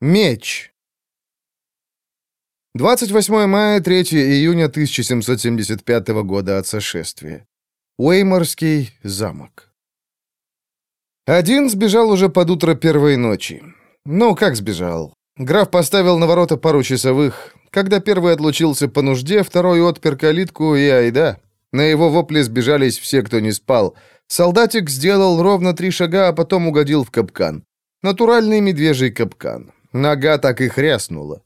Меч. 28 мая, 3 июня 1775 года от сошествия. Уэйморский замок. Один сбежал уже под утро первой ночи. Ну, как сбежал? Граф поставил на ворота пару часовых. Когда первый отлучился по нужде, второй отпер калитку и айда. На его вопли сбежались все, кто не спал. Солдатик сделал ровно три шага, а потом угодил в капкан. Натуральный медвежий капкан. Нога так и хряснула.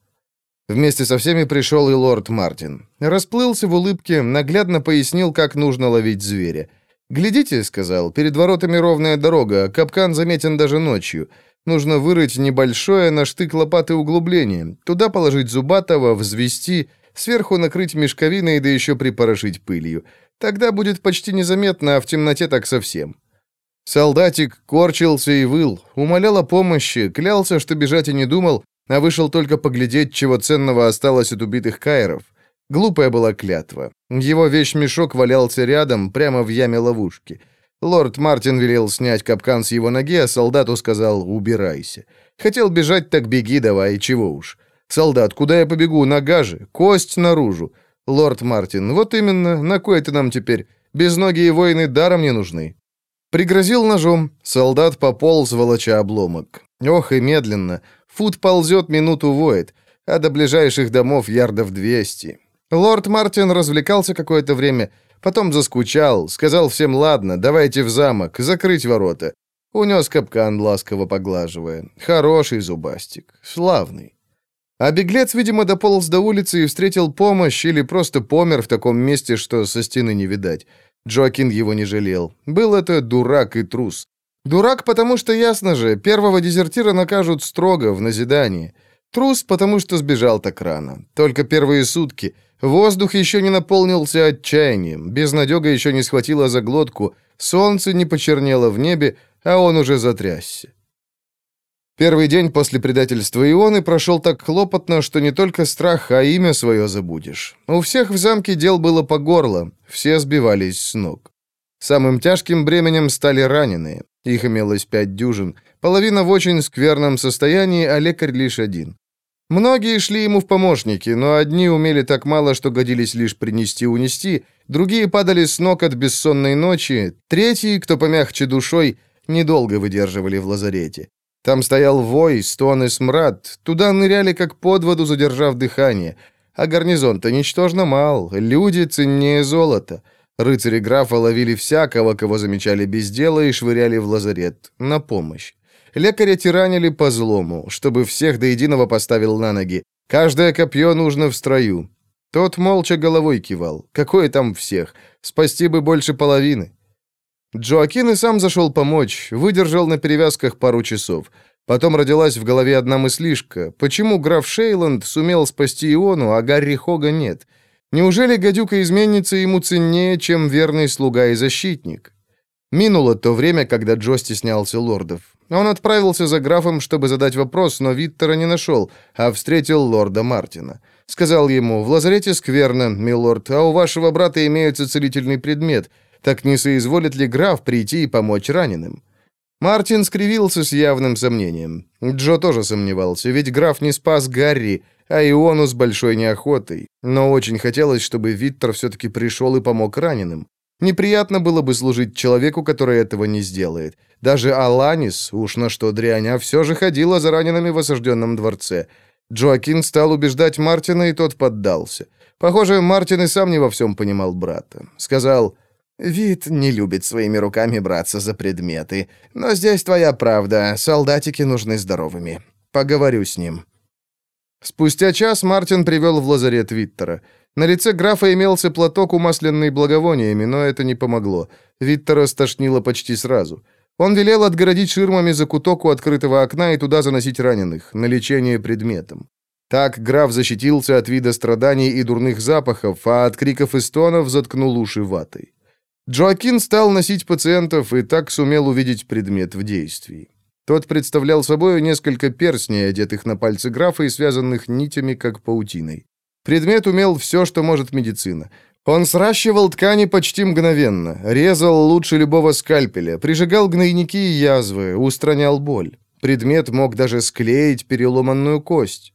Вместе со всеми пришел и лорд Мартин. Расплылся в улыбке, наглядно пояснил, как нужно ловить зверя. «Глядите», — сказал, — «перед воротами ровная дорога, капкан заметен даже ночью. Нужно вырыть небольшое на штык лопаты углубление, туда положить зубатого, взвести, сверху накрыть мешковиной, да еще припорошить пылью. Тогда будет почти незаметно, а в темноте так совсем». Солдатик корчился и выл, умолял о помощи, клялся, что бежать и не думал, а вышел только поглядеть, чего ценного осталось от убитых кайров. Глупая была клятва. Его вещмешок валялся рядом, прямо в яме ловушки. Лорд Мартин велел снять капкан с его ноги, а солдату сказал «убирайся». Хотел бежать, так беги давай, чего уж. «Солдат, куда я побегу? Нога же, кость наружу». «Лорд Мартин, вот именно, на кое ты нам теперь? Безногие воины даром не нужны». Пригрозил ножом, солдат пополз, волоча обломок. Ох и медленно. Фут ползет, минуту воет, а до ближайших домов ярдов двести. Лорд Мартин развлекался какое-то время, потом заскучал, сказал всем «Ладно, давайте в замок, закрыть ворота». Унес капкан, ласково поглаживая. Хороший зубастик, славный. А беглец, видимо, дополз до улицы и встретил помощь или просто помер в таком месте, что со стены не видать. Джоакин его не жалел. Был это дурак и трус. Дурак, потому что, ясно же, первого дезертира накажут строго, в назидание. Трус, потому что сбежал так рано. Только первые сутки. Воздух еще не наполнился отчаянием, безнадега еще не схватила за глотку, солнце не почернело в небе, а он уже затрясся. Первый день после предательства Ионы прошел так хлопотно, что не только страх, а имя свое забудешь. У всех в замке дел было по горло, все сбивались с ног. Самым тяжким бременем стали раненые. Их имелось пять дюжин. Половина в очень скверном состоянии, а лекарь лишь один. Многие шли ему в помощники, но одни умели так мало, что годились лишь принести-унести, другие падали с ног от бессонной ночи, третьи, кто помягче душой, недолго выдерживали в лазарете. Там стоял вой, стон и смрад, туда ныряли как под воду, задержав дыхание. А гарнизон-то ничтожно мал, люди ценнее золота. Рыцари графа ловили всякого, кого замечали без дела, и швыряли в лазарет на помощь. Лекаря тиранили по злому, чтобы всех до единого поставил на ноги. Каждое копье нужно в строю. Тот молча головой кивал. Какое там всех? Спасти бы больше половины. Джоакин и сам зашел помочь, выдержал на перевязках пару часов. Потом родилась в голове одна мыслишка. Почему граф Шейланд сумел спасти Иону, а Гарри Хога нет? — Неужели гадюка-изменница ему ценнее, чем верный слуга и защитник? Минуло то время, когда Джо стеснялся лордов. Он отправился за графом, чтобы задать вопрос, но Виттера не нашел, а встретил лорда Мартина. Сказал ему, «В лазарете скверно, милорд, а у вашего брата имеется целительный предмет. Так не соизволит ли граф прийти и помочь раненым?» Мартин скривился с явным сомнением. Джо тоже сомневался, ведь граф не спас Гарри, а Иону с большой неохотой. Но очень хотелось, чтобы Виттер все-таки пришел и помог раненым. Неприятно было бы служить человеку, который этого не сделает. Даже Аланис, уж на что дрянь, а все же ходила за ранеными в осажденном дворце. Джоакин стал убеждать Мартина, и тот поддался. Похоже, Мартин и сам не во всем понимал брата. Сказал, «Вид не любит своими руками браться за предметы. Но здесь твоя правда, солдатики нужны здоровыми. Поговорю с ним». Спустя час Мартин привел в лазарет Виттера. На лице графа имелся платок, умасленный благовониями, но это не помогло. Виттера стошнило почти сразу. Он велел отгородить ширмами закуток у открытого окна и туда заносить раненых, на лечение предметом. Так граф защитился от вида страданий и дурных запахов, а от криков и стонов заткнул уши ватой. Джоакин стал носить пациентов и так сумел увидеть предмет в действии. Тот представлял собой несколько перстней, одетых на пальцы графа и связанных нитями, как паутиной. Предмет умел все, что может медицина. Он сращивал ткани почти мгновенно, резал лучше любого скальпеля, прижигал гнойники и язвы, устранял боль. Предмет мог даже склеить переломанную кость.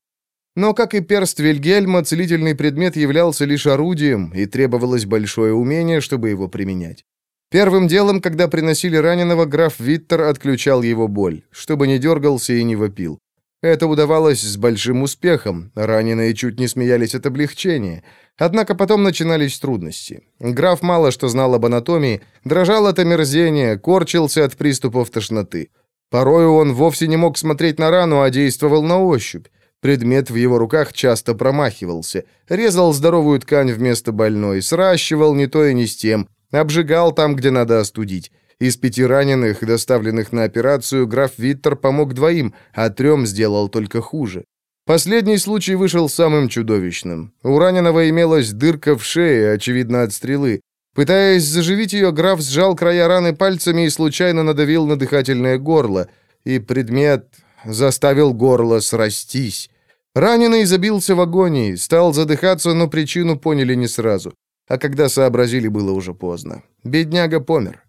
Но, как и перст Вильгельма, целительный предмет являлся лишь орудием, и требовалось большое умение, чтобы его применять. Первым делом, когда приносили раненого, граф Виттер отключал его боль, чтобы не дергался и не вопил. Это удавалось с большим успехом, раненые чуть не смеялись от облегчения. Однако потом начинались трудности. Граф мало что знал об анатомии, дрожал от омерзения, корчился от приступов тошноты. Порою он вовсе не мог смотреть на рану, а действовал на ощупь. Предмет в его руках часто промахивался, резал здоровую ткань вместо больной, сращивал не то и не с тем, обжигал там, где надо остудить. Из пяти раненых, доставленных на операцию, граф Виттер помог двоим, а трем сделал только хуже. Последний случай вышел самым чудовищным. У раненого имелась дырка в шее, очевидно, от стрелы. Пытаясь заживить ее, граф сжал края раны пальцами и случайно надавил на дыхательное горло, и предмет заставил горло срастись. Раненый забился в агонии, стал задыхаться, но причину поняли не сразу. А когда сообразили, было уже поздно. Бедняга помер.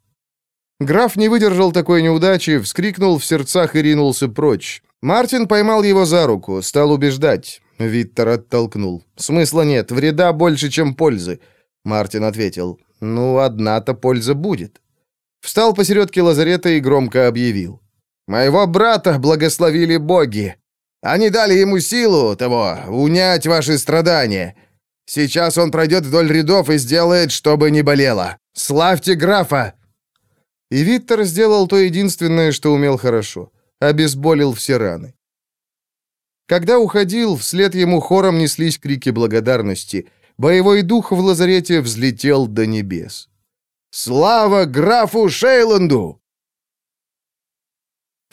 Граф не выдержал такой неудачи, вскрикнул в сердцах и ринулся прочь. Мартин поймал его за руку, стал убеждать. Виттер оттолкнул. «Смысла нет, вреда больше, чем пользы». Мартин ответил. «Ну, одна-то польза будет». Встал посередке лазарета и громко объявил. Моего брата благословили боги. Они дали ему силу того, унять ваши страдания. Сейчас он пройдет вдоль рядов и сделает, чтобы не болело. Славьте графа!» И Виттер сделал то единственное, что умел хорошо. Обезболил все раны. Когда уходил, вслед ему хором неслись крики благодарности. Боевой дух в лазарете взлетел до небес. «Слава графу Шейланду!»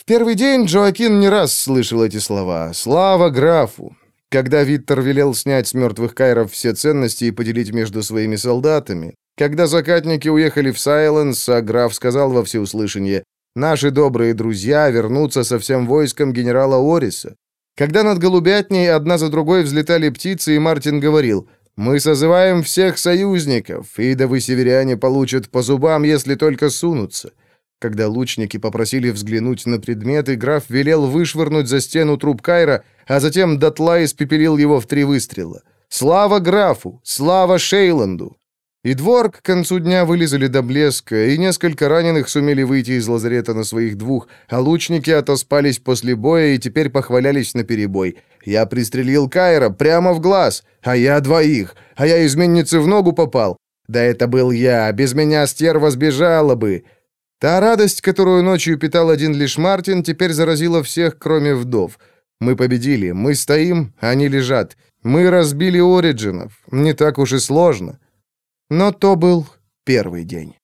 Первый день Джоакин не раз слышал эти слова. «Слава графу!» Когда Виттер велел снять с мертвых кайров все ценности и поделить между своими солдатами. Когда закатники уехали в Сайленс, а граф сказал во всеуслышание «Наши добрые друзья вернутся со всем войском генерала Ориса». Когда над Голубятней одна за другой взлетали птицы, и Мартин говорил «Мы созываем всех союзников, и да вы, северяне, получат по зубам, если только сунутся». Когда лучники попросили взглянуть на предметы, граф велел вышвырнуть за стену труп Кайра, а затем дотла испепелил его в три выстрела. «Слава графу! Слава Шейланду!» И двор к концу дня вылезали до блеска, и несколько раненых сумели выйти из лазарета на своих двух, а лучники отоспались после боя и теперь похвалялись наперебой. «Я пристрелил Кайра прямо в глаз, а я двоих, а я изменнице в ногу попал. Да это был я, без меня стерва сбежала бы. Та радость, которую ночью питал один лишь Мартин, теперь заразила всех, кроме вдов. Мы победили, мы стоим, они лежат. Мы разбили Ориджинов. Не так уж и сложно. Но то был первый день.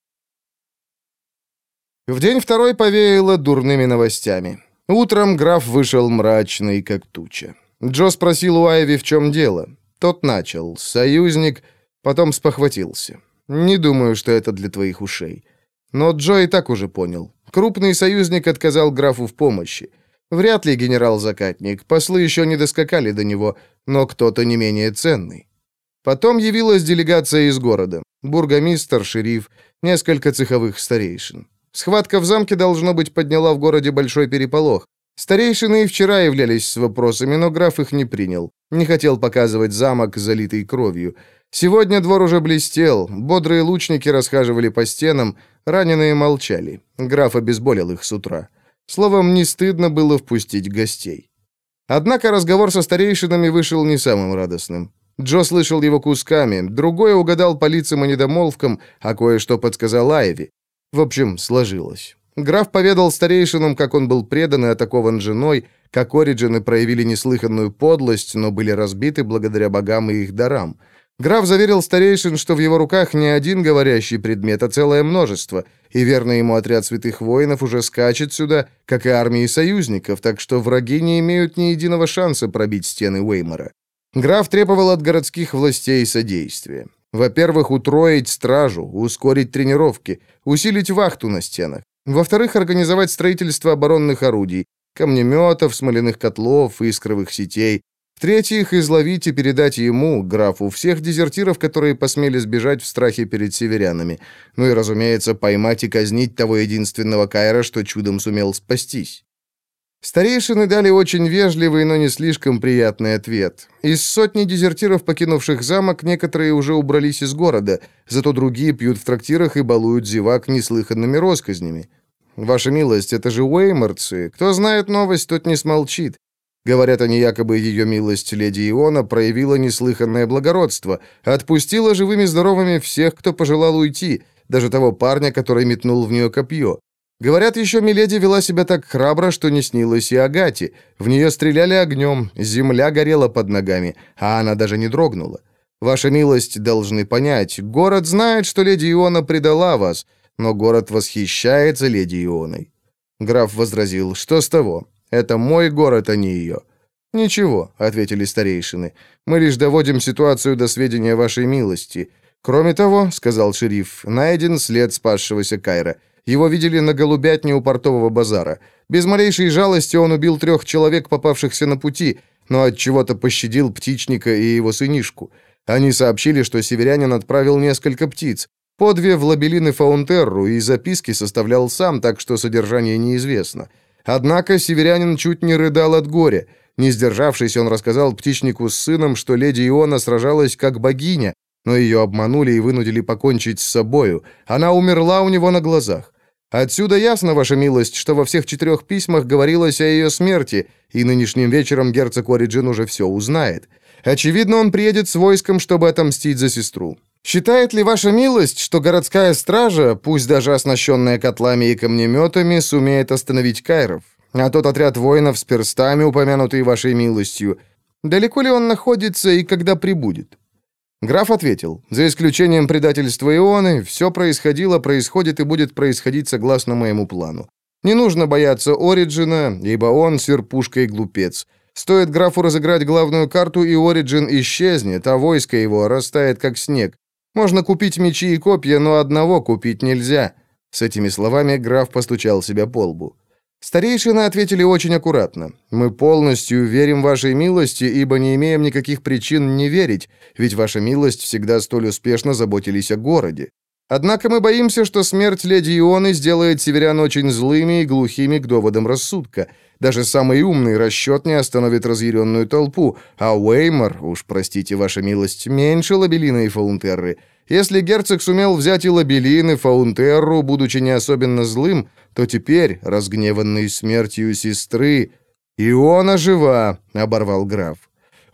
В день второй повеяло дурными новостями. Утром граф вышел мрачный, как туча. Джо спросил у Айви, в чем дело. Тот начал. Союзник, потом спохватился. Не думаю, что это для твоих ушей. Но Джо и так уже понял. Крупный союзник отказал графу в помощи. Вряд ли генерал-закатник, послы еще не доскакали до него, но кто-то не менее ценный. Потом явилась делегация из города. Бургомистр, шериф, несколько цеховых старейшин. Схватка в замке, должно быть, подняла в городе большой переполох. Старейшины и вчера являлись с вопросами, но граф их не принял. Не хотел показывать замок, залитый кровью. Сегодня двор уже блестел, бодрые лучники расхаживали по стенам, раненые молчали. Граф обезболил их с утра. Словом, не стыдно было впустить гостей. Однако разговор со старейшинами вышел не самым радостным. Джо слышал его кусками, другой угадал по лицам и недомолвкам, а кое-что подсказал Айви. В общем, сложилось. Граф поведал старейшинам, как он был предан и атакован женой, как Ориджины проявили неслыханную подлость, но были разбиты благодаря богам и их дарам. Граф заверил старейшин, что в его руках не один говорящий предмет, а целое множество, и верный ему отряд святых воинов уже скачет сюда, как и армии союзников, так что враги не имеют ни единого шанса пробить стены Уэймора. Граф требовал от городских властей содействия. Во-первых, утроить стражу, ускорить тренировки, усилить вахту на стенах. Во-вторых, организовать строительство оборонных орудий, камнеметов, смоляных котлов, искровых сетей. В-третьих, изловить и передать ему, графу, всех дезертиров, которые посмели сбежать в страхе перед северянами. Ну и, разумеется, поймать и казнить того единственного Кайра, что чудом сумел спастись. Старейшины дали очень вежливый, но не слишком приятный ответ. Из сотни дезертиров, покинувших замок, некоторые уже убрались из города, зато другие пьют в трактирах и балуют зевак неслыханными росказнями. «Ваша милость, это же уэйморцы. Кто знает новость, тот не смолчит. Говорят они, якобы ее милость леди Иона проявила неслыханное благородство, отпустила живыми-здоровыми всех, кто пожелал уйти, даже того парня, который метнул в нее копье. Говорят, еще Миледи вела себя так храбро, что не снилось и Агате. В нее стреляли огнем, земля горела под ногами, а она даже не дрогнула. Ваша милость должны понять, город знает, что леди Иона предала вас, но город восхищается леди Ионой. Граф возразил, что с того? Это мой город, а не ее. «Ничего», — ответили старейшины, — «мы лишь доводим ситуацию до сведения вашей милости. Кроме того, — сказал шериф, — найден след спасшегося Кайра. Его видели на голубятне у портового базара. Без малейшей жалости он убил трех человек, попавшихся на пути, но от чего-то пощадил птичника и его сынишку. Они сообщили, что северянин отправил несколько птиц. По две в лабелины Фаунтерру и записки составлял сам, так что содержание неизвестно. Однако северянин чуть не рыдал от горя. Не сдержавшись, он рассказал птичнику с сыном, что леди Иона сражалась как богиня, но ее обманули и вынудили покончить с собою. Она умерла у него на глазах. Отсюда ясно, ваша милость, что во всех четырех письмах говорилось о ее смерти, и нынешним вечером герцог Ориджин уже все узнает. Очевидно, он приедет с войском, чтобы отомстить за сестру. Считает ли ваша милость, что городская стража, пусть даже оснащенная котлами и камнеметами, сумеет остановить кайров? А тот отряд воинов с перстами, упомянутый вашей милостью, далеко ли он находится и когда прибудет? Граф ответил, за исключением предательства Ионы, все происходило, происходит и будет происходить согласно моему плану. Не нужно бояться Ориджина, ибо он серпушка и глупец. Стоит графу разыграть главную карту, и Ориджин исчезнет, а войско его растает как снег. Можно купить мечи и копья, но одного купить нельзя. С этими словами граф постучал себя по лбу. Старейшины ответили очень аккуратно. «Мы полностью верим вашей милости, ибо не имеем никаких причин не верить, ведь ваша милость всегда столь успешно заботились о городе. Однако мы боимся, что смерть леди Ионы сделает северян очень злыми и глухими к доводам рассудка. Даже самый умный расчет не остановит разъяренную толпу, а Уэймор, уж простите, ваша милость, меньше Лабелина и Фаунтерры. Если герцог сумел взять и Лабелин, и Фаунтерру, будучи не особенно злым, то теперь, разгневанный смертью сестры, «Иона жива!» — оборвал граф.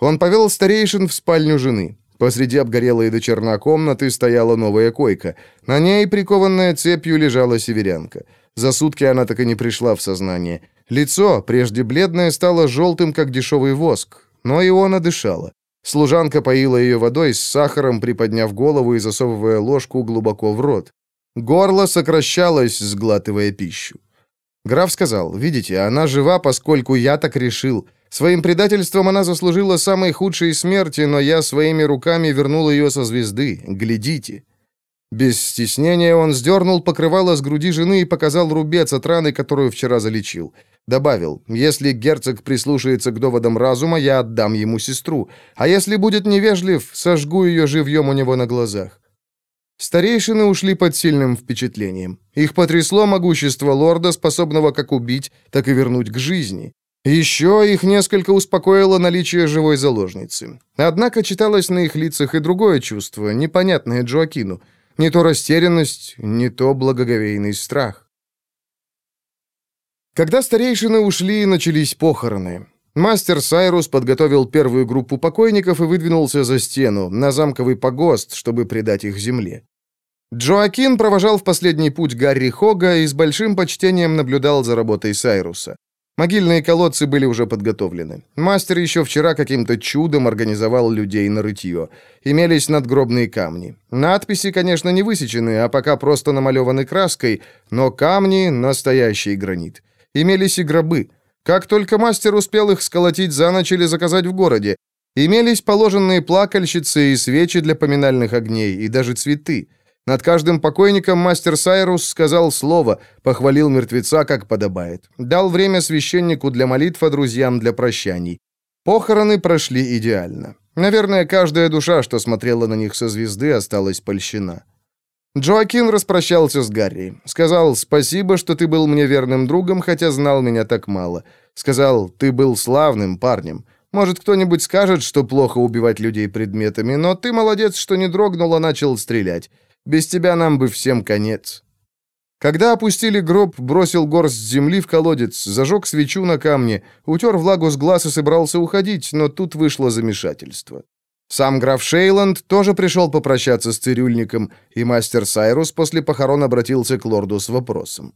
Он повел старейшин в спальню жены. Посреди обгорелой до черна комнаты стояла новая койка. На ней, прикованная цепью, лежала северянка. За сутки она так и не пришла в сознание. Лицо, прежде бледное, стало желтым, как дешевый воск. Но Иона дышала. Служанка поила ее водой с сахаром, приподняв голову и засовывая ложку глубоко в рот. Горло сокращалось, сглатывая пищу. Граф сказал, «Видите, она жива, поскольку я так решил. Своим предательством она заслужила самой худшей смерти, но я своими руками вернул ее со звезды. Глядите». Без стеснения он сдернул покрывало с груди жены и показал рубец от раны, которую вчера залечил. Добавил, если герцог прислушается к доводам разума, я отдам ему сестру, а если будет невежлив, сожгу ее живьем у него на глазах. Старейшины ушли под сильным впечатлением. Их потрясло могущество лорда, способного как убить, так и вернуть к жизни. Еще их несколько успокоило наличие живой заложницы. Однако читалось на их лицах и другое чувство, непонятное Джоакину. Не то растерянность, не то благоговейный страх. Когда старейшины ушли, начались похороны. Мастер Сайрус подготовил первую группу покойников и выдвинулся за стену, на замковый погост, чтобы предать их земле. Джоакин провожал в последний путь Гарри Хога и с большим почтением наблюдал за работой Сайруса. Могильные колодцы были уже подготовлены. Мастер еще вчера каким-то чудом организовал людей на рытье. Имелись надгробные камни. Надписи, конечно, не высечены, а пока просто намалеваны краской, но камни — настоящий гранит. Имелись и гробы. Как только мастер успел их сколотить за ночь или заказать в городе, имелись положенные плакальщицы и свечи для поминальных огней, и даже цветы. Над каждым покойником мастер Сайрус сказал слово, похвалил мертвеца, как подобает. Дал время священнику для молитв, а друзьям для прощаний. Похороны прошли идеально. Наверное, каждая душа, что смотрела на них со звезды, осталась польщена. Джоакин распрощался с Гарри. Сказал «Спасибо, что ты был мне верным другом, хотя знал меня так мало. Сказал, ты был славным парнем. Может, кто-нибудь скажет, что плохо убивать людей предметами, но ты молодец, что не дрогнул, а начал стрелять. Без тебя нам бы всем конец». Когда опустили гроб, бросил горсть земли в колодец, зажег свечу на камне, утер влагу с глаз и собрался уходить, но тут вышло замешательство. Сам граф Шейланд тоже пришел попрощаться с цирюльником, и мастер Сайрус после похорон обратился к лорду с вопросом.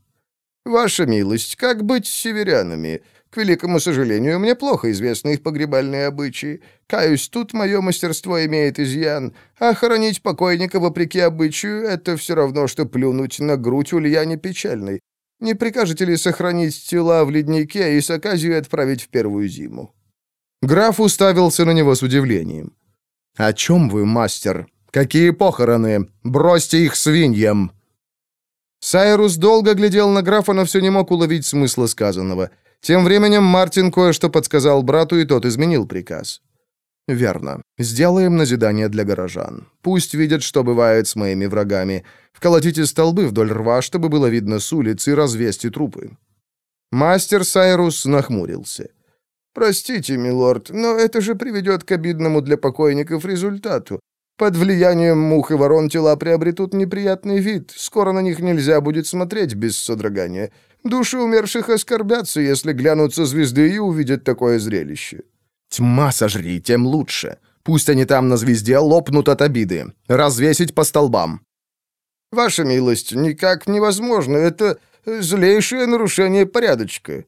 «Ваша милость, как быть с северянами? К великому сожалению, мне плохо известны их погребальные обычаи. Каюсь, тут мое мастерство имеет изъян, а хоронить покойника вопреки обычаю — это все равно, что плюнуть на грудь Ульяне Печальной. Не прикажете ли сохранить тела в леднике и с отправить в первую зиму?» Граф уставился на него с удивлением. «О чем вы, мастер? Какие похороны? Бросьте их свиньям!» Сайрус долго глядел на графа, но все не мог уловить смысла сказанного — тем временем Мартин кое-что подсказал брату, и тот изменил приказ. «Верно. Сделаем назидание для горожан. Пусть видят, что бывает с моими врагами. Вколотите столбы вдоль рва, чтобы было видно с улицы, и развесьте трупы». Мастер Сайрус нахмурился. «Простите, милорд, но это же приведет к обидному для покойников результату. Под влиянием мух и ворон тела приобретут неприятный вид. Скоро на них нельзя будет смотреть без содрогания. Души умерших оскорбятся, если глянут со звезды и увидят такое зрелище». «Тьма сожри, тем лучше. Пусть они там на звезде лопнут от обиды. Развесить по столбам». «Ваша милость, никак невозможно. Это злейшее нарушение порядочка».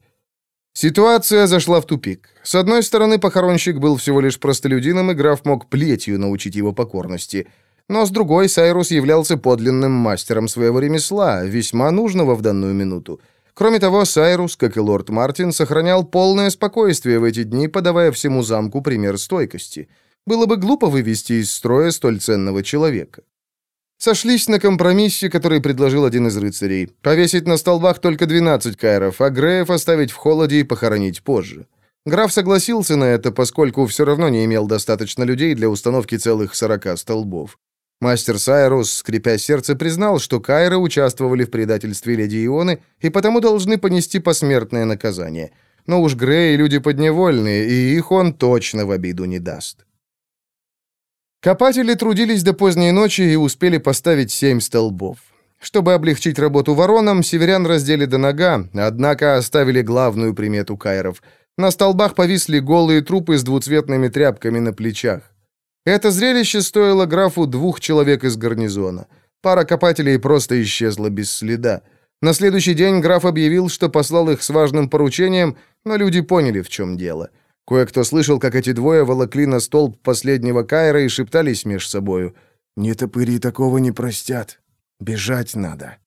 Ситуация зашла в тупик. С одной стороны, похоронщик был всего лишь простолюдином, и граф мог плетью научить его покорности. Но с другой, Сайрус являлся подлинным мастером своего ремесла, весьма нужного в данную минуту. Кроме того, Сайрус, как и лорд Мартин, сохранял полное спокойствие в эти дни, подавая всему замку пример стойкости. Было бы глупо вывести из строя столь ценного человека. Сошлись на компромиссе, который предложил один из рыцарей. Повесить на столбах только 12 кайров, а Греев оставить в холоде и похоронить позже. Граф согласился на это, поскольку все равно не имел достаточно людей для установки целых 40 столбов. Мастер Сайрус, скрипя сердце, признал, что Кайры участвовали в предательстве леди Ионы и потому должны понести посмертное наказание. Но уж Грей люди подневольные, и их он точно в обиду не даст. Копатели трудились до поздней ночи и успели поставить семь столбов. Чтобы облегчить работу воронам, северян раздели до нога, однако оставили главную примету кайров. На столбах повисли голые трупы с двуцветными тряпками на плечах. Это зрелище стоило графу двух человек из гарнизона. Пара копателей просто исчезла без следа. На следующий день граф объявил, что послал их с важным поручением, но люди поняли, в чем дело. Кое-кто слышал, как эти двое волокли на столб последнего Кайра и шептались меж собою. «Не топыри такого не простят. Бежать надо».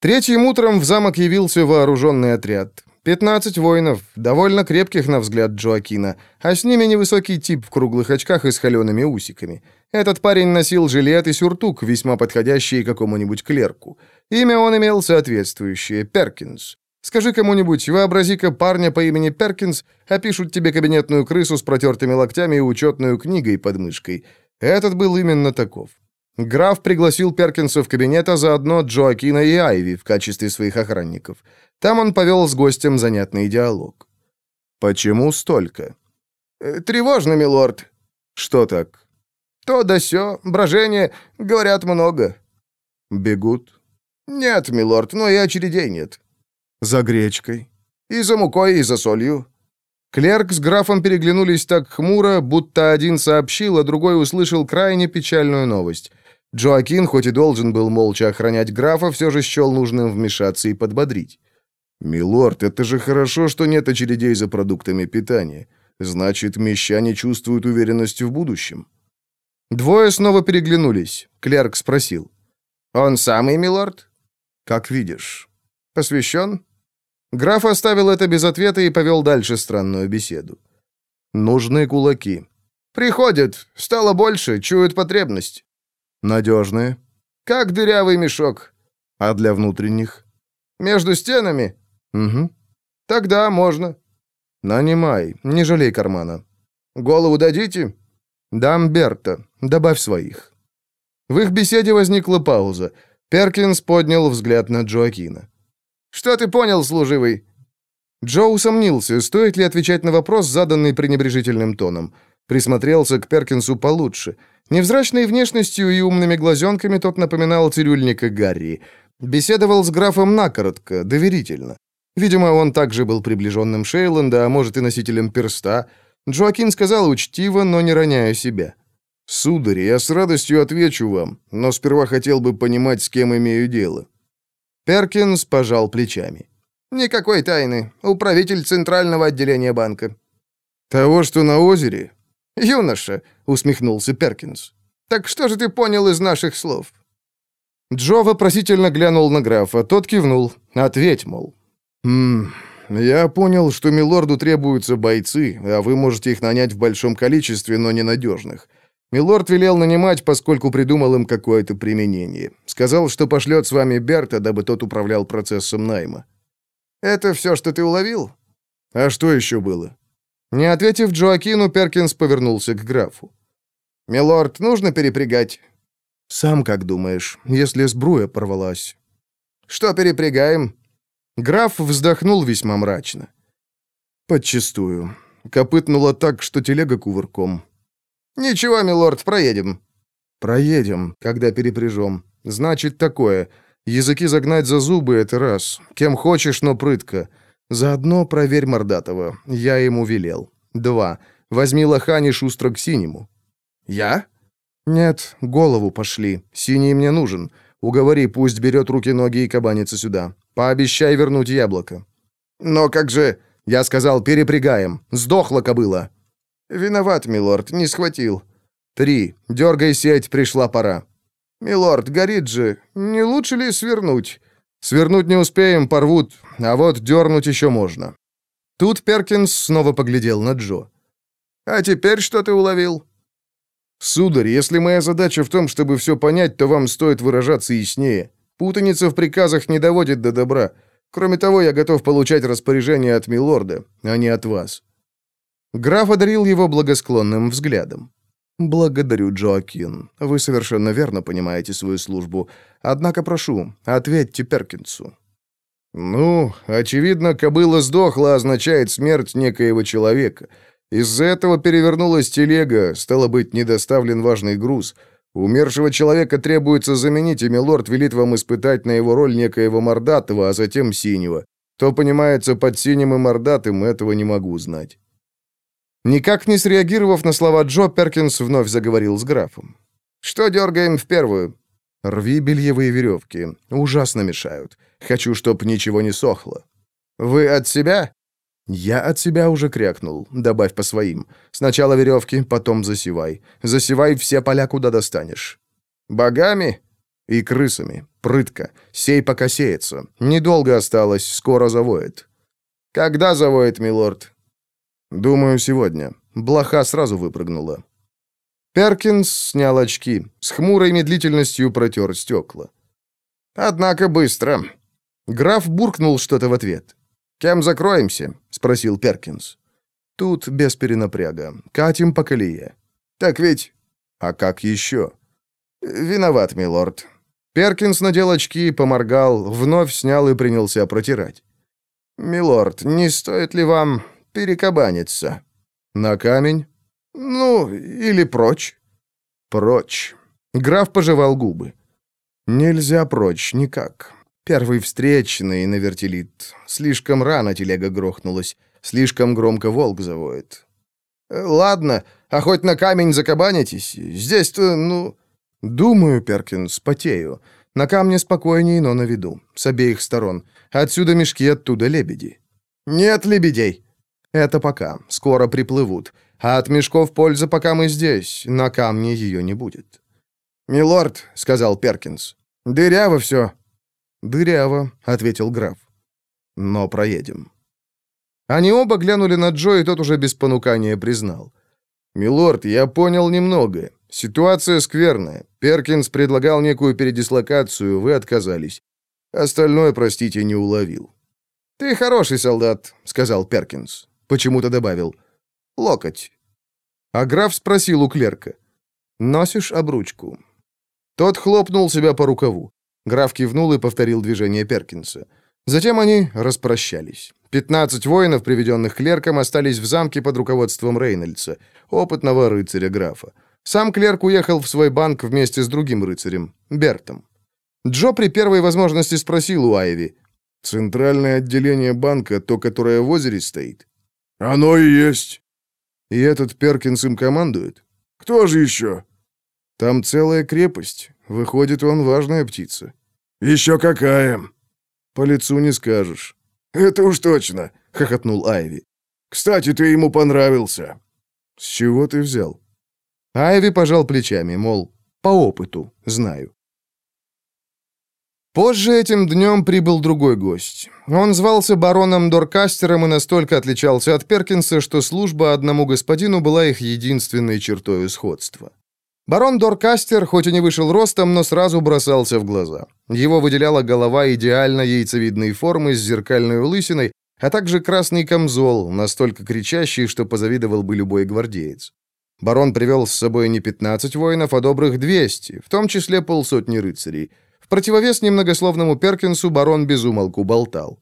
Третьим утром в замок явился вооруженный отряд. Пятнадцать воинов, довольно крепких на взгляд Джоакина, а с ними невысокий тип в круглых очках и с холеными усиками. Этот парень носил жилет и сюртук, весьма подходящие какому-нибудь клерку. Имя он имел соответствующее — Перкинс. Скажи кому-нибудь, вообрази-ка парня по имени Перкинс, опишут тебе кабинетную крысу с протертыми локтями и учетную книгой под мышкой. Этот был именно таков. Граф пригласил Перкинса в кабинет, а заодно Джоакина и Айви в качестве своих охранников. Там он повел с гостем занятный диалог. «Почему столько?» «Э, «Тревожно, милорд». «Что так?» «То да сё, брожение, говорят много». «Бегут?» «Нет, милорд, но и очередей нет». «За гречкой?» «И за мукой, и за солью». Клерк с графом переглянулись так хмуро, будто один сообщил, а другой услышал крайне печальную новость. Джоакин, хоть и должен был молча охранять графа, все же счел нужным вмешаться и подбодрить. «Милорд, это же хорошо, что нет очередей за продуктами питания. Значит, мещане чувствуют уверенность в будущем». Двое снова переглянулись. Клерк спросил. «Он самый, милорд?» «Как видишь». «Посвящен?» Граф оставил это без ответа и повел дальше странную беседу. «Нужны кулаки». «Приходят. Стало больше. Чуют потребность». «Надежные». «Как дырявый мешок». «А для внутренних?» «Между стенами?» «Угу». «Тогда можно». «Нанимай, не жалей кармана». «Голову дадите?» «Дам Берта. Добавь своих». В их беседе возникла пауза. Перкинс поднял взгляд на Джоакина. «Что ты понял, служивый?» Джо усомнился, стоит ли отвечать на вопрос, заданный пренебрежительным тоном. Присмотрелся к Перкинсу получше. Невзрачной внешностью и умными глазенками тот напоминал цирюльника Гарри. Беседовал с графом накоротко, доверительно. Видимо, он также был приближенным Шейланда, а может и носителем перста. Джоакин сказал учтиво, но не роняя себя. «Сударь, я с радостью отвечу вам, но сперва хотел бы понимать, с кем имею дело». Перкинс пожал плечами. «Никакой тайны. Управитель центрального отделения банка». «Того, что на озере?» «Юноша», — усмехнулся Перкинс. «Так что же ты понял из наших слов?» Джо вопросительно глянул на графа. Тот кивнул. «Ответь, мол». «Хм, я понял, что милорду требуются бойцы, а вы можете их нанять в большом количестве, но ненадежных. Милорд велел нанимать, поскольку придумал им какое-то применение. Сказал, что пошлет с вами Берта, дабы тот управлял процессом найма. «Это все, что ты уловил?» «А что еще было?» Не ответив Джоакину, Перкинс повернулся к графу. «Милорд, нужно перепрягать?» «Сам как думаешь, если сбруя порвалась?» «Что перепрягаем?» Граф вздохнул весьма мрачно. «Подчистую. Копытнуло так, что телега кувырком. «Ничего, милорд, проедем». «Проедем, когда перепряжем. Значит такое. Языки загнать за зубы — это раз. Кем хочешь, но прытко. Заодно проверь Мордатова. Я ему велел. Два. Возьми лохани шустро к синему». «Я?» «Нет, голову пошли. Синий мне нужен. Уговори, пусть берет руки-ноги и кабанится сюда. Пообещай вернуть яблоко». «Но как же...» «Я сказал, перепрягаем. Сдохла кобыла». «Виноват, милорд, не схватил». «Три. Дергай сеть, пришла пора». «Милорд, горит же. Не лучше ли свернуть?» «Свернуть не успеем, порвут, а вот дернуть еще можно». Тут Перкинс снова поглядел на Джо. «А теперь что ты уловил?» «Сударь, если моя задача в том, чтобы все понять, то вам стоит выражаться яснее. Путаница в приказах не доводит до добра. Кроме того, я готов получать распоряжения от милорда, а не от вас». Граф одарил его благосклонным взглядом. «Благодарю, Джоакин. Вы совершенно верно понимаете свою службу. Однако прошу, ответьте Перкинсу». «Ну, очевидно, кобыла сдохла означает смерть некоего человека. Из-за этого перевернулась телега, стало быть, недоставлен важный груз. Умершего человека требуется заменить, и милорд велит вам испытать на его роль некоего мордатого, а затем синего. То понимается под синим и мордатым, этого не могу знать». Никак не среагировав на слова Джо, Перкинс вновь заговорил с графом. «Что дергаем в первую?» «Рви бельевые веревки. Ужасно мешают. Хочу, чтоб ничего не сохло». «Вы от себя?» «Я от себя уже крякнул. Добавь по своим. Сначала веревки, потом засевай. Засевай все поля, куда достанешь». «Богами?» «И крысами. Прытко. Сей пока сеется. Недолго осталось, скоро завоет». «Когда завоет, милорд?» «Думаю, сегодня. Блоха сразу выпрыгнула». Перкинс снял очки, с хмурой медлительностью протер стекла. «Однако быстро». Граф буркнул что-то в ответ. «Кем закроемся?» — спросил Перкинс. «Тут без перенапряга. Катим по колее». «Так ведь...» «А как еще?» «Виноват, милорд». Перкинс надел очки, поморгал, вновь снял и принялся протирать. «Милорд, не стоит ли вам перекабаниться. На камень? Ну, или прочь. Прочь. Граф пожевал губы. Нельзя прочь, никак. Первый встречный на вертелит. Слишком рано телега грохнулась. Слишком громко волк завоет. Ладно, а хоть на камень закабанитесь? Здесь-то, ну... Думаю, Перкинс, потею. На камне спокойней, но на виду. С обеих сторон. Отсюда мешки, оттуда лебеди. Нет лебедей. Это пока. Скоро приплывут. А от мешков польза, пока мы здесь. На камне ее не будет». «Милорд», — сказал Перкинс, — «дыряво все». «Дыряво», — ответил граф. «Но проедем». Они оба глянули на Джо, и тот уже без понукания признал. «Милорд, я понял немного. Ситуация скверная. Перкинс предлагал некую передислокацию, вы отказались. Остальное, простите, не уловил». «Ты хороший солдат», — сказал Перкинс. Почему-то добавил. «Локоть». А граф спросил у клерка. «Носишь обручку?» Тот хлопнул себя по рукаву. Граф кивнул и повторил движение Перкинса. Затем они распрощались. 15 воинов, приведенных клерком, остались в замке под руководством Рейнольдса, опытного рыцаря-графа. Сам клерк уехал в свой банк вместе с другим рыцарем, Бертом. Джо при первой возможности спросил у Айви. «Центральное отделение банка, то, которое в озере стоит?» «Оно и есть». «И этот Перкинс им командует?» «Кто же еще?» «Там целая крепость. Выходит, он важная птица». «Еще какая?» «По лицу не скажешь». «Это уж точно», — хохотнул Айви. «Кстати, ты ему понравился». «С чего ты взял?» Айви пожал плечами, мол, по опыту, знаю. Позже этим днем прибыл другой гость. Он звался бароном Доркастером и настолько отличался от Перкинса, что служба одному господину была их единственной чертой сходства. Барон Доркастер, хоть и не вышел ростом, но сразу бросался в глаза. Его выделяла голова идеально яйцевидной формы с зеркальной лысиной, а также красный камзол, настолько кричащий, что позавидовал бы любой гвардеец. Барон привел с собой не 15 воинов, а добрых 200, в том числе полсотни рыцарей. В противовес немногословному Перкинсу барон безумолку болтал.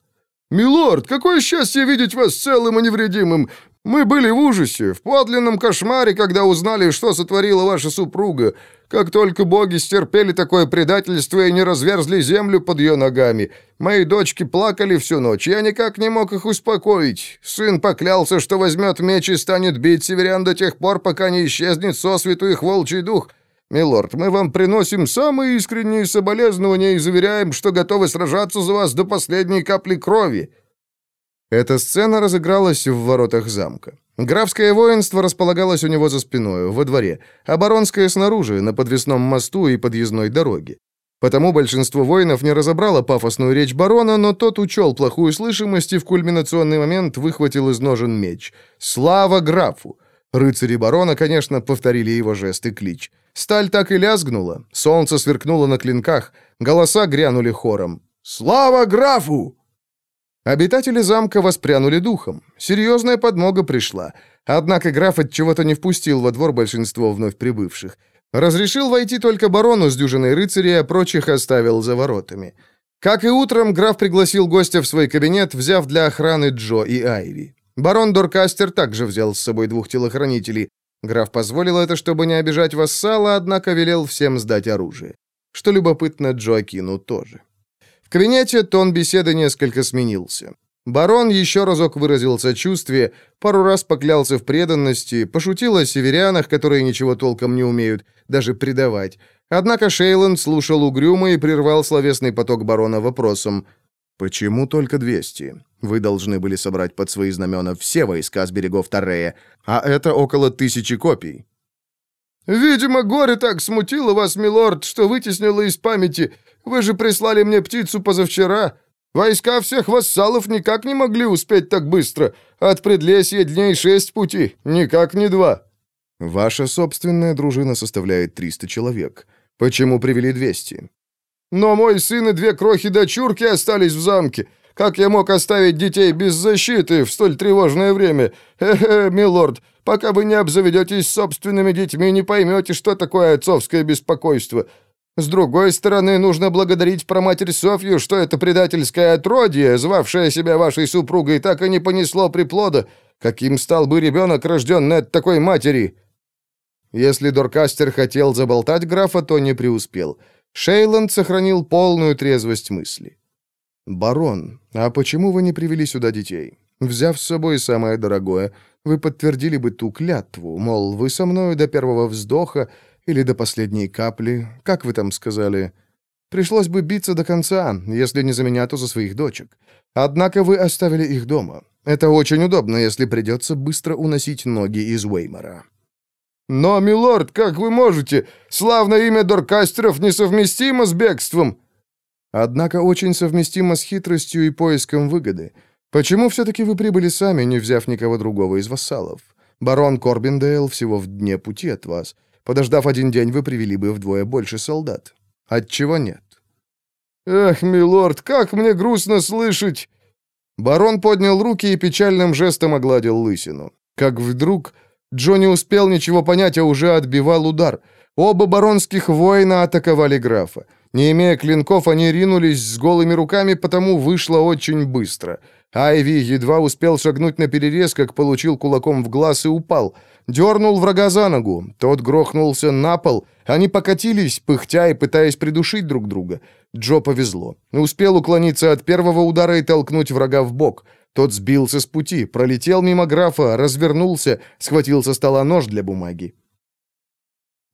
«Милорд, какое счастье видеть вас целым и невредимым! Мы были в ужасе, в подлинном кошмаре, когда узнали, что сотворила ваша супруга. Как только боги стерпели такое предательство и не разверзли землю под ее ногами. Мои дочки плакали всю ночь, я никак не мог их успокоить. Сын поклялся, что возьмет меч и станет бить северян до тех пор, пока не исчезнет сосвету их волчий дух. Милорд, мы вам приносим самые искренние соболезнования и заверяем, что готовы сражаться за вас до последней капли крови». Эта сцена разыгралась в воротах замка. Графское воинство располагалось у него за спиной, во дворе, а баронское снаружи, на подвесном мосту и подъездной дороге. Потому большинство воинов не разобрало пафосную речь барона, но тот учел плохую слышимость и в кульминационный момент выхватил из ножен меч. «Слава графу!» Рыцари барона, конечно, повторили его жест и клич. Сталь так и лязгнула, солнце сверкнуло на клинках, голоса грянули хором. «Слава графу!» Обитатели замка воспрянули духом. Серьезная подмога пришла. Однако граф от чего-то не впустил во двор большинство вновь прибывших. Разрешил войти только барону с дюжиной рыцарей, а прочих оставил за воротами. Как и утром, граф пригласил гостя в свой кабинет, взяв для охраны Джо и Айви. Барон Доркастер также взял с собой двух телохранителей. Граф позволил это, чтобы не обижать вассала, однако велел всем сдать оружие. Что любопытно, Джоакину тоже кабинете тон беседы несколько сменился. Барон еще разок выразил сочувствие, пару раз поклялся в преданности, пошутил о северянах, которые ничего толком не умеют, даже предавать. Однако Шейланд слушал угрюмо и прервал словесный поток барона вопросом «Почему только 200? Вы должны были собрать под свои знамена все войска с берегов Таррея, а это около тысячи копий». «Видимо, горе так смутило вас, милорд, что вытеснило из памяти вы же прислали мне птицу позавчера. Войска всех вассалов никак не могли успеть так быстро. От предлесья дней шесть пути, никак не два». «Ваша собственная дружина составляет 300 человек. Почему привели 200?» «Но мой сын и две крохи-дочурки остались в замке. Как я мог оставить детей без защиты в столь тревожное время? Хе-хе, милорд, пока вы не обзаведетесь собственными детьми, не поймете, что такое отцовское беспокойство. С другой стороны, нужно благодарить проматерь Софью, что это предательское отродье, звавшее себя вашей супругой, так и не понесло приплода. Каким стал бы ребенок, рожденный от такой матери?» Если Доркастер хотел заболтать графа, то не преуспел. Шейланд сохранил полную трезвость мысли. «Барон, а почему вы не привели сюда детей? Взяв с собой самое дорогое, вы подтвердили бы ту клятву, мол, вы со мною до первого вздоха, или до последней капли, как вы там сказали. Пришлось бы биться до конца, если не за меня, то за своих дочек. Однако вы оставили их дома. Это очень удобно, если придется быстро уносить ноги из Уэймора». «Но, милорд, как вы можете? Славное имя Доркастеров несовместимо с бегством!» «Однако очень совместимо с хитростью и поиском выгоды. Почему все-таки вы прибыли сами, не взяв никого другого из вассалов? Барон Корбиндейл всего в дне пути от вас. Подождав один день, вы привели бы вдвое больше солдат. Отчего нет? Эх, милорд, как мне грустно слышать. Барон поднял руки и печальным жестом огладил лысину. Как вдруг Джо не успел ничего понять, а уже отбивал удар. Оба баронских воина атаковали графа. Не имея клинков, они ринулись с голыми руками, потому вышло очень быстро. Айви едва успел шагнуть на перерез, как получил кулаком в глаз и упал. Дернул врага за ногу. Тот грохнулся на пол. Они покатились, пыхтя и пытаясь придушить друг друга. Джо повезло. Успел уклониться от первого удара и толкнуть врага в бок. Тот сбился с пути, пролетел мимо графа, развернулся, схватил со стола нож для бумаги.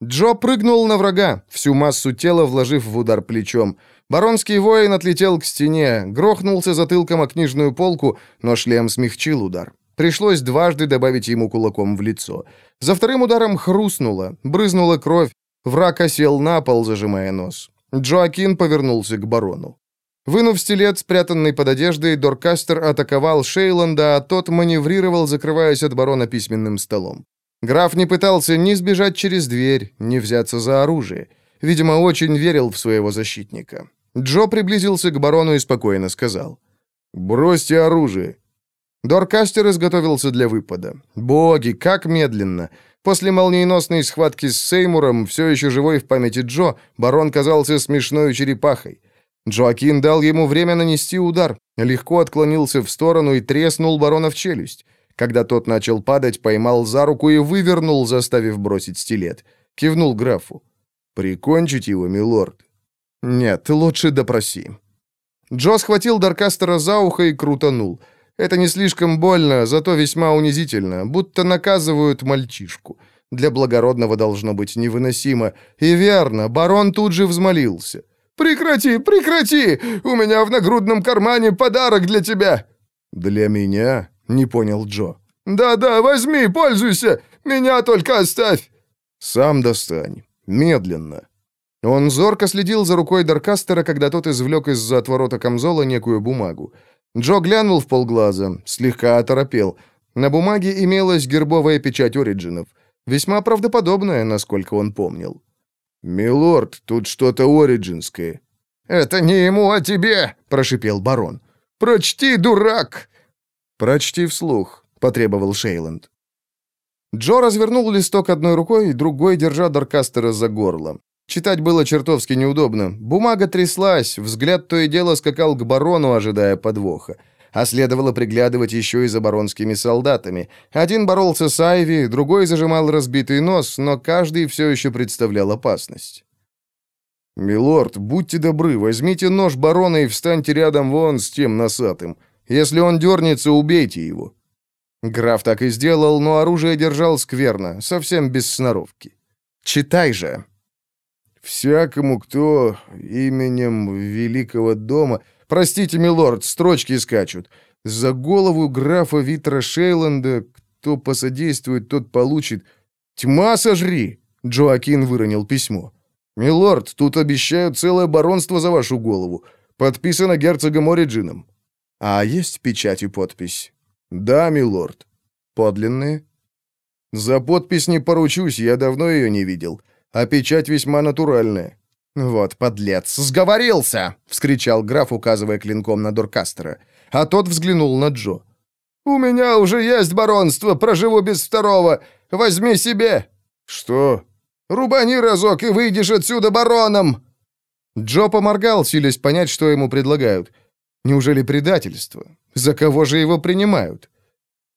Джо прыгнул на врага, всю массу тела вложив в удар плечом. Баронский воин отлетел к стене, грохнулся затылком о книжную полку, но шлем смягчил удар. Пришлось дважды добавить ему кулаком в лицо. За вторым ударом хрустнуло, брызнула кровь, враг осел на пол, зажимая нос. Джоакин повернулся к барону. Вынув стилет, спрятанный под одеждой, Доркастер атаковал Шейланда, а тот маневрировал, закрываясь от барона письменным столом. Граф не пытался ни сбежать через дверь, ни взяться за оружие. Видимо, очень верил в своего защитника. Джо приблизился к барону и спокойно сказал. «Бросьте оружие». Доркастер изготовился для выпада. Боги, как медленно. После молниеносной схватки с Сеймуром, все еще живой в памяти Джо, барон казался смешной черепахой. Джоакин дал ему время нанести удар, легко отклонился в сторону и треснул барона в челюсть. Когда тот начал падать, поймал за руку и вывернул, заставив бросить стилет. Кивнул графу. «Прикончить его, милорд?» «Нет, лучше допроси». Джо схватил Даркастера за ухо и крутанул. Это не слишком больно, зато весьма унизительно, будто наказывают мальчишку. Для благородного должно быть невыносимо. И верно, барон тут же взмолился. «Прекрати, прекрати! У меня в нагрудном кармане подарок для тебя!» «Для меня?» — не понял Джо. «Да-да, возьми, пользуйся! Меня только оставь!» «Сам достань. Медленно». Он зорко следил за рукой Даркастера, когда тот извлек из-за отворота камзола некую бумагу. Джо глянул в полглаза, слегка оторопел. На бумаге имелась гербовая печать Ориджинов. Весьма правдоподобная, насколько он помнил. «Милорд, тут что-то ориджинское». «Это не ему, а тебе!» – прошипел барон. «Прочти, дурак!» «Прочти вслух», — потребовал Шейланд. Джо развернул листок одной рукой, другой держа Даркастера за горло. Читать было чертовски неудобно. Бумага тряслась, взгляд то и дело скакал к барону, ожидая подвоха. А следовало приглядывать еще и за баронскими солдатами. Один боролся с Айви, другой зажимал разбитый нос, но каждый все еще представлял опасность. «Милорд, будьте добры, возьмите нож барона и встаньте рядом вон с тем носатым. Если он дернется, убейте его». Граф так и сделал, но оружие держал скверно, совсем без сноровки. «Читай же!» Всякому, кто именем великого дома... Простите, милорд, строчки скачут. За голову графа Витра Шейланда, кто посодействует, тот получит. Тьма сожри! Джоакин выронил письмо. «Милорд, тут обещают целое баронство за вашу голову. Подписано герцогом Ориджином». «А есть печать и подпись?» «Да, милорд». «Подлинные?» «За подпись не поручусь, я давно ее не видел а печать весьма натуральная». «Вот, подлец, сговорился!» — вскричал граф, указывая клинком на Доркастера. А тот взглянул на Джо. «У меня уже есть баронство, проживу без второго. Возьми себе!» «Что?» «Рубани разок и выйдешь отсюда бароном!» Джо поморгал, силясь понять, что ему предлагают. Неужели предательство? За кого же его принимают?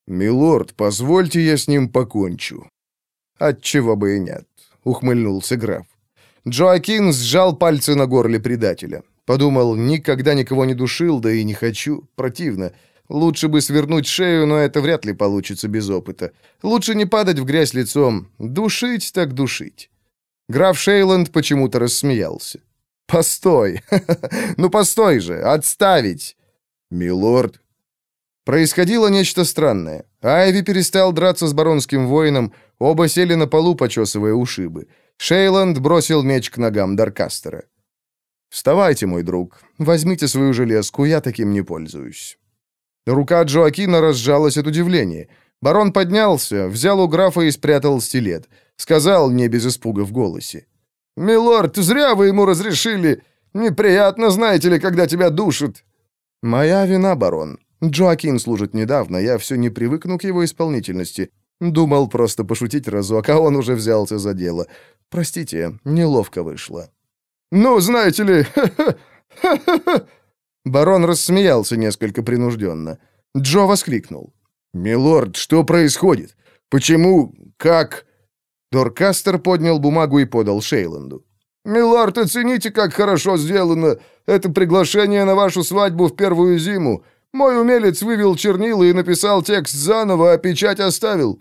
«Милорд, позвольте я с ним покончу». Отчего бы и нет ухмыльнулся граф. Джоакин сжал пальцы на горле предателя. Подумал, никогда никого не душил, да и не хочу. Противно. Лучше бы свернуть шею, но это вряд ли получится без опыта. Лучше не падать в грязь лицом. Душить так душить. Граф Шейланд почему-то рассмеялся. «Постой! ну постой же! Отставить!» «Милорд!» Происходило нечто странное. Айви перестал драться с баронским воином, оба сели на полу, почесывая ушибы. Шейланд бросил меч к ногам Даркастера. «Вставайте, мой друг. Возьмите свою железку, я таким не пользуюсь». Рука Джоакина разжалась от удивления. Барон поднялся, взял у графа и спрятал стилет. Сказал, не без испуга в голосе. «Милорд, зря вы ему разрешили. Неприятно, знаете ли, когда тебя душат». «Моя вина, барон. Джоакин служит недавно, я все не привыкну к его исполнительности. Думал просто пошутить разок, а он уже взялся за дело. Простите, неловко вышло». «Ну, знаете ли, Барон рассмеялся несколько принужденно. Джо воскликнул. «Милорд, что происходит? Почему? Как?» Доркастер поднял бумагу и подал Шейланду. «Милорд, оцените, как хорошо сделано. Это приглашение на вашу свадьбу в первую зиму. Мой умелец вывел чернила и написал текст заново, а печать оставил».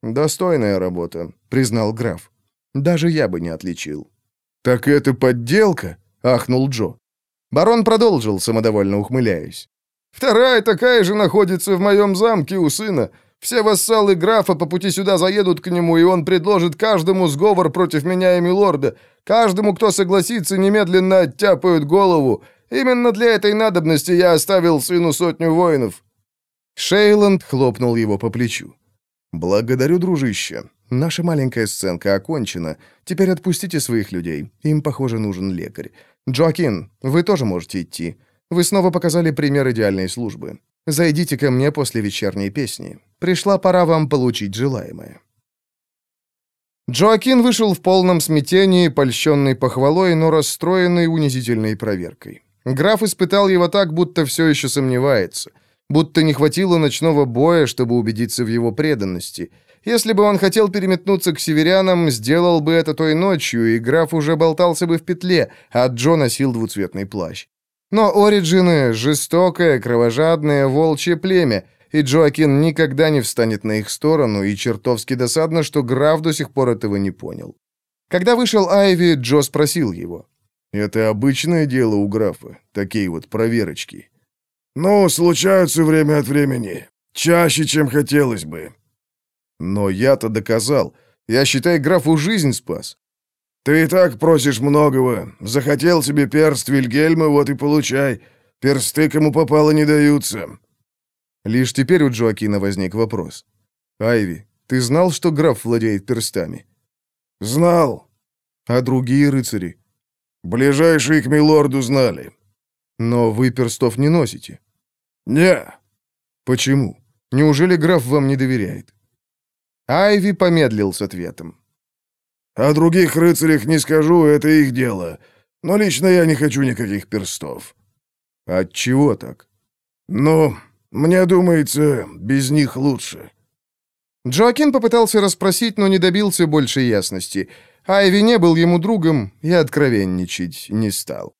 «Достойная работа», — признал граф. «Даже я бы не отличил». «Так это подделка?» — ахнул Джо. Барон продолжил, самодовольно ухмыляясь. «Вторая такая же находится в моем замке у сына. Все вассалы графа по пути сюда заедут к нему, и он предложит каждому сговор против меня и милорда. Каждому, кто согласится, немедленно оттяпают голову. Именно для этой надобности я оставил сыну сотню воинов». Шейланд хлопнул его по плечу. «Благодарю, дружище. Наша маленькая сценка окончена. Теперь отпустите своих людей. Им, похоже, нужен лекарь. Джоакин, вы тоже можете идти. Вы снова показали пример идеальной службы. Зайдите ко мне после вечерней песни. Пришла пора вам получить желаемое». Джоакин вышел в полном смятении, польщенный похвалой, но расстроенный унизительной проверкой. Граф испытал его так, будто все еще сомневается, будто не хватило ночного боя, чтобы убедиться в его преданности. Если бы он хотел переметнуться к северянам, сделал бы это той ночью, и граф уже болтался бы в петле, а Джо носил двуцветный плащ. Но Ориджины — жестокое, кровожадное волчье племя, и Джоакин никогда не встанет на их сторону, и чертовски досадно, что граф до сих пор этого не понял. Когда вышел Айви, Джо спросил его. «Это обычное дело у графа, такие вот проверочки». «Ну, случаются время от времени. Чаще, чем хотелось бы». «Но я-то доказал. Я, считай, графу жизнь спас. «Ты и так просишь многого. Захотел себе перст Вильгельма, вот и получай. Персты кому попало не даются». Лишь теперь у Джоакина возник вопрос. «Айви, ты знал, что граф владеет перстами?» «Знал». «А другие рыцари?» «Ближайшие к милорду знали». «Но вы перстов не носите?» «Не». «Почему? Неужели граф вам не доверяет?» Айви помедлил с ответом. О других рыцарях не скажу, это их дело. Но лично я не хочу никаких перстов». «От чего так?» «Ну, мне думается, без них лучше». Джоакин попытался расспросить, но не добился большей ясности. Айви не был ему другом и откровенничать не стал.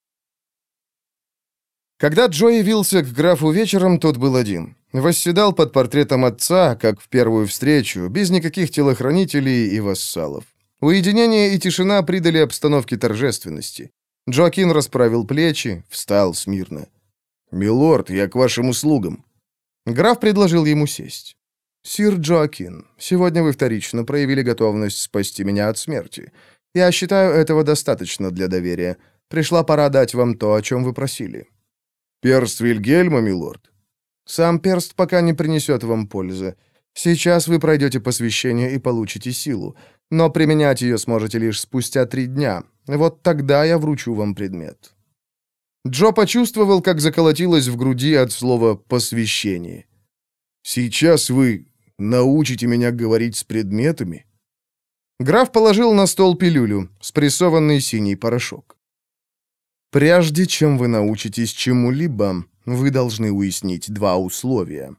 Когда Джо явился к графу вечером, тот был один. Восседал под портретом отца, как в первую встречу, без никаких телохранителей и вассалов. Уединение и тишина придали обстановке торжественности. Джоакин расправил плечи, встал смирно. «Милорд, я к вашим услугам». Граф предложил ему сесть. «Сир Джоакин, сегодня вы вторично проявили готовность спасти меня от смерти. Я считаю, этого достаточно для доверия. Пришла пора дать вам то, о чем вы просили». «Перст Вильгельма, милорд?» «Сам перст пока не принесет вам пользы. Сейчас вы пройдете посвящение и получите силу но применять ее сможете лишь спустя три дня. Вот тогда я вручу вам предмет». Джо почувствовал, как заколотилось в груди от слова «посвящение». «Сейчас вы научите меня говорить с предметами?» Граф положил на стол пилюлю, спрессованный синий порошок. «Прежде чем вы научитесь чему-либо, вы должны уяснить два условия».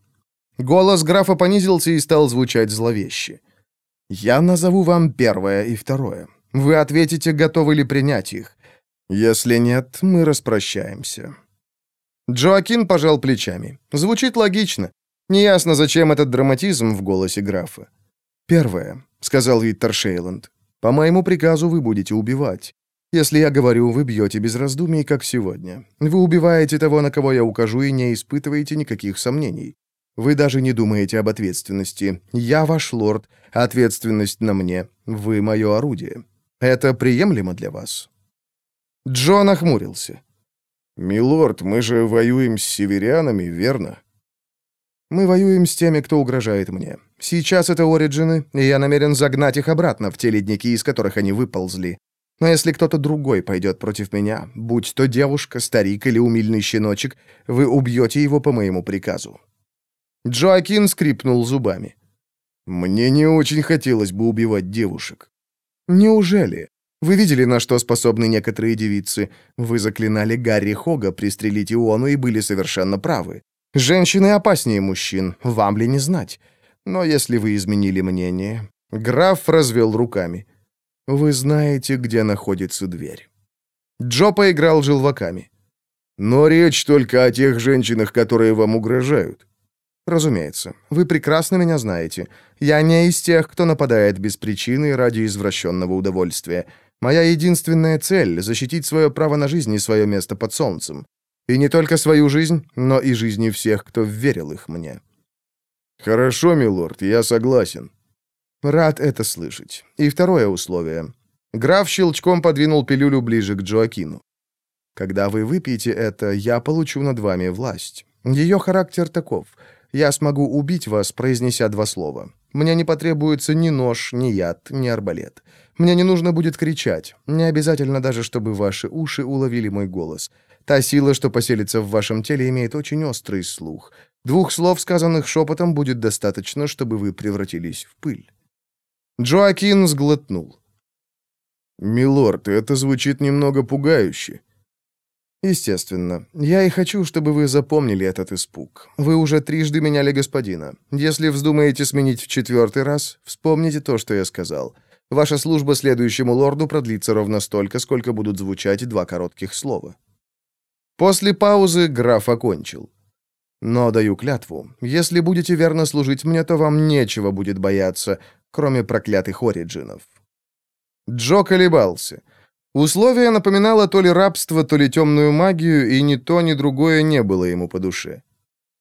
Голос графа понизился и стал звучать зловеще. Я назову вам первое и второе. Вы ответите, готовы ли принять их. Если нет, мы распрощаемся». Джоакин пожал плечами. Звучит логично. Неясно, зачем этот драматизм в голосе графа. «Первое», — сказал Виттер Шейланд. «По моему приказу вы будете убивать. Если я говорю, вы бьете без раздумий, как сегодня. Вы убиваете того, на кого я укажу, и не испытываете никаких сомнений. Вы даже не думаете об ответственности. Я ваш лорд, ответственность на мне. Вы мое орудие. Это приемлемо для вас?» Джон охмурился. «Милорд, мы же воюем с северянами, верно?» «Мы воюем с теми, кто угрожает мне. Сейчас это Ориджины, и я намерен загнать их обратно в те ледники, из которых они выползли. Но если кто-то другой пойдет против меня, будь то девушка, старик или умильный щеночек, вы убьете его по моему приказу. Джоакин скрипнул зубами. «Мне не очень хотелось бы убивать девушек». «Неужели? Вы видели, на что способны некоторые девицы? Вы заклинали Гарри Хога пристрелить Иону и были совершенно правы. Женщины опаснее мужчин, вам ли не знать? Но если вы изменили мнение...» Граф развел руками. «Вы знаете, где находится дверь». Джо поиграл желваками. «Но речь только о тех женщинах, которые вам угрожают». «Разумеется. Вы прекрасно меня знаете. Я не из тех, кто нападает без причины ради извращенного удовольствия. Моя единственная цель — защитить свое право на жизнь и свое место под солнцем. И не только свою жизнь, но и жизни всех, кто верил их мне». «Хорошо, милорд, я согласен». «Рад это слышать. И второе условие». Граф щелчком подвинул пилюлю ближе к Джоакину. «Когда вы выпьете это, я получу над вами власть. Ее характер таков. Я смогу убить вас, произнеся два слова. Мне не потребуется ни нож, ни яд, ни арбалет. Мне не нужно будет кричать. Не обязательно даже, чтобы ваши уши уловили мой голос. Та сила, что поселится в вашем теле, имеет очень острый слух. Двух слов, сказанных шепотом, будет достаточно, чтобы вы превратились в пыль». Джоакин сглотнул. «Милорд, это звучит немного пугающе». «Естественно. Я и хочу, чтобы вы запомнили этот испуг. Вы уже трижды меняли господина. Если вздумаете сменить в четвертый раз, вспомните то, что я сказал. Ваша служба следующему лорду продлится ровно столько, сколько будут звучать два коротких слова». После паузы граф окончил. «Но даю клятву, если будете верно служить мне, то вам нечего будет бояться, кроме проклятых ориджинов». Джо колебался. Условие напоминало то ли рабство, то ли темную магию, и ни то, ни другое не было ему по душе.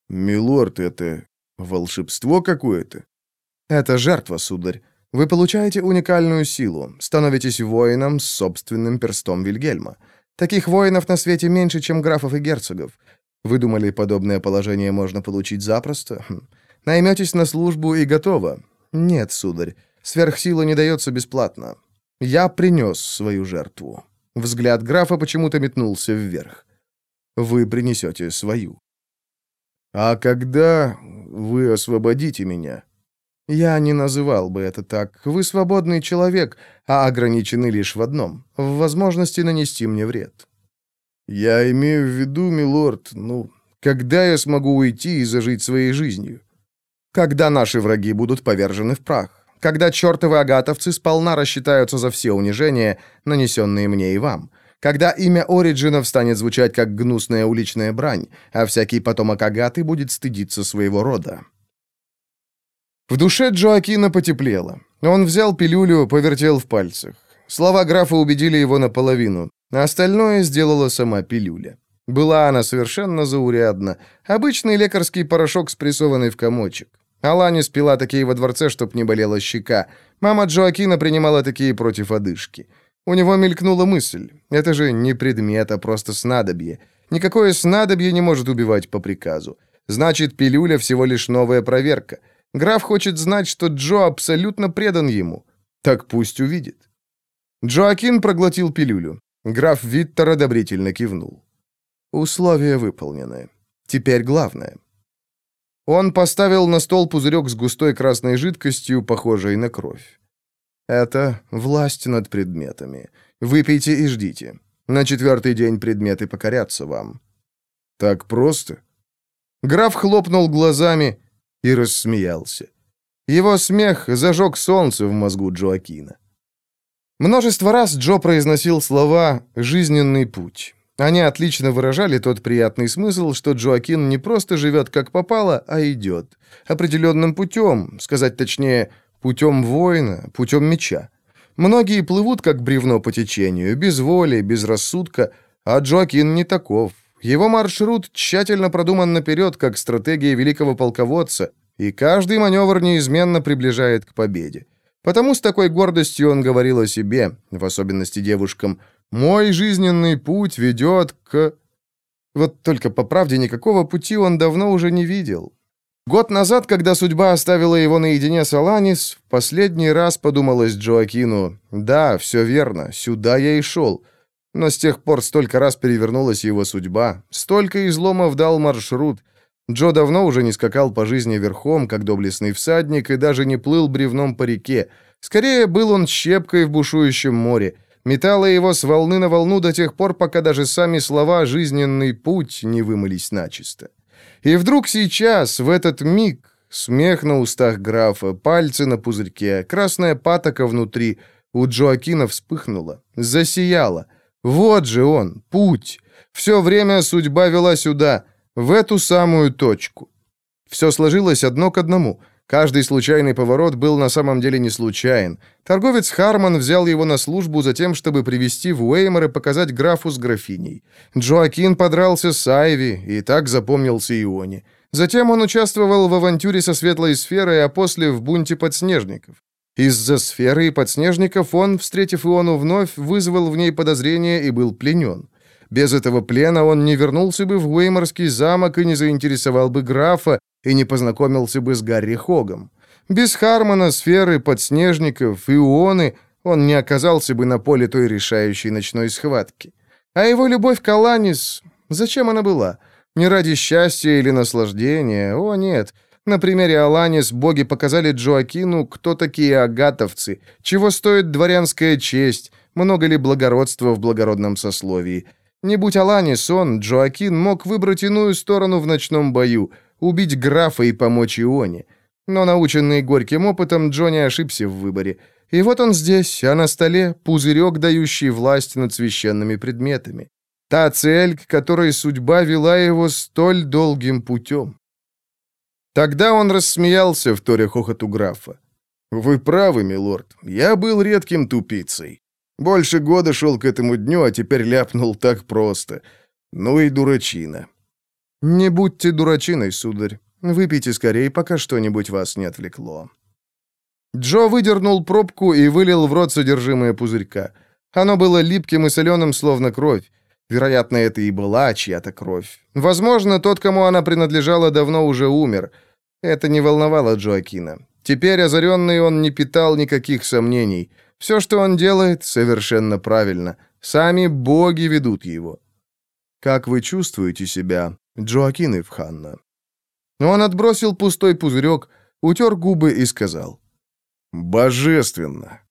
«Милорд, это волшебство какое-то?» «Это жертва, сударь. Вы получаете уникальную силу, становитесь воином с собственным перстом Вильгельма. Таких воинов на свете меньше, чем графов и герцогов. Вы думали, подобное положение можно получить запросто? Хм. Найметесь на службу и готово. Нет, сударь, сверхсила не дается бесплатно. Я принес свою жертву. Взгляд графа почему-то метнулся вверх. Вы принесете свою. А когда вы освободите меня? Я не называл бы это так. Вы свободный человек, а ограничены лишь в одном — в возможности нанести мне вред. Я имею в виду, милорд, ну, когда я смогу уйти и зажить своей жизнью? Когда наши враги будут повержены в прах когда чертовы агатовцы сполна рассчитаются за все унижения, нанесенные мне и вам, когда имя Ориджинов станет звучать как гнусная уличная брань, а всякий потомок Агаты будет стыдиться своего рода. В душе Джоакина потеплело. Он взял пилюлю, повертел в пальцах. Слова графа убедили его наполовину, а остальное сделала сама пилюля. Была она совершенно заурядна. Обычный лекарский порошок, спрессованный в комочек. Аланис пила такие во дворце, чтоб не болела щека. Мама Джоакина принимала такие против одышки. У него мелькнула мысль. Это же не предмет, а просто снадобье. Никакое снадобье не может убивать по приказу. Значит, пилюля всего лишь новая проверка. Граф хочет знать, что Джо абсолютно предан ему. Так пусть увидит. Джоакин проглотил пилюлю. Граф Виттер одобрительно кивнул. Условия выполнены. Теперь главное. Он поставил на стол пузырек с густой красной жидкостью, похожей на кровь. Это власть над предметами. Выпейте и ждите. На четвертый день предметы покорятся вам. Так просто? Граф хлопнул глазами и рассмеялся. Его смех зажег солнце в мозгу Джоакина. Множество раз Джо произносил слова «жизненный путь». Они отлично выражали тот приятный смысл, что Джоакин не просто живет как попало, а идет. Определенным путем, сказать точнее, путем воина, путем меча. Многие плывут как бревно по течению, без воли, без рассудка, а Джоакин не таков. Его маршрут тщательно продуман наперед, как стратегия великого полководца, и каждый маневр неизменно приближает к победе. Потому с такой гордостью он говорил о себе, в особенности девушкам, «Мой жизненный путь ведет к...» Вот только по правде никакого пути он давно уже не видел. Год назад, когда судьба оставила его наедине с Аланис, в последний раз подумалось Джоакину, «Да, все верно, сюда я и шел». Но с тех пор столько раз перевернулась его судьба, столько изломов дал маршрут. Джо давно уже не скакал по жизни верхом, как доблестный всадник, и даже не плыл бревном по реке. Скорее, был он щепкой в бушующем море метала его с волны на волну до тех пор, пока даже сами слова «жизненный путь» не вымылись начисто. И вдруг сейчас, в этот миг, смех на устах графа, пальцы на пузырьке, красная патока внутри, у Джоакина вспыхнула, засияла. Вот же он, путь. Все время судьба вела сюда, в эту самую точку. Все сложилось одно к одному — Каждый случайный поворот был на самом деле не случайен. Торговец Харман взял его на службу за тем, чтобы привести в Уэймор и показать графу с графиней. Джоакин подрался с Айви и так запомнился Ионе. Затем он участвовал в авантюре со Светлой Сферой, а после в бунте подснежников. Из-за сферы и подснежников он, встретив Иону вновь, вызвал в ней подозрения и был пленен. Без этого плена он не вернулся бы в Уэйморский замок и не заинтересовал бы графа, и не познакомился бы с Гарри Хогом. Без Хармона, сферы, подснежников и Уоны он не оказался бы на поле той решающей ночной схватки. А его любовь к Аланис... Зачем она была? Не ради счастья или наслаждения? О, нет. На примере Аланис боги показали Джоакину, кто такие агатовцы, чего стоит дворянская честь, много ли благородства в благородном сословии. Не будь Аланис, он, Джоакин, мог выбрать иную сторону в ночном бою — убить графа и помочь Ионе. Но наученный горьким опытом, Джонни ошибся в выборе. И вот он здесь, а на столе пузырек, дающий власть над священными предметами. Та цель, к которой судьба вела его столь долгим путем. Тогда он рассмеялся, в торе хохоту графа. «Вы правы, милорд, я был редким тупицей. Больше года шел к этому дню, а теперь ляпнул так просто. Ну и дурачина. «Не будьте дурачиной, сударь. Выпейте скорее, пока что-нибудь вас не отвлекло». Джо выдернул пробку и вылил в рот содержимое пузырька. Оно было липким и соленым, словно кровь. Вероятно, это и была чья-то кровь. Возможно, тот, кому она принадлежала, давно уже умер. Это не волновало Джоакина. Теперь, озаренный, он не питал никаких сомнений. Все, что он делает, совершенно правильно. Сами боги ведут его. «Как вы чувствуете себя?» Джоакин Ивханна. Он отбросил пустой пузырек, утер губы и сказал. «Божественно!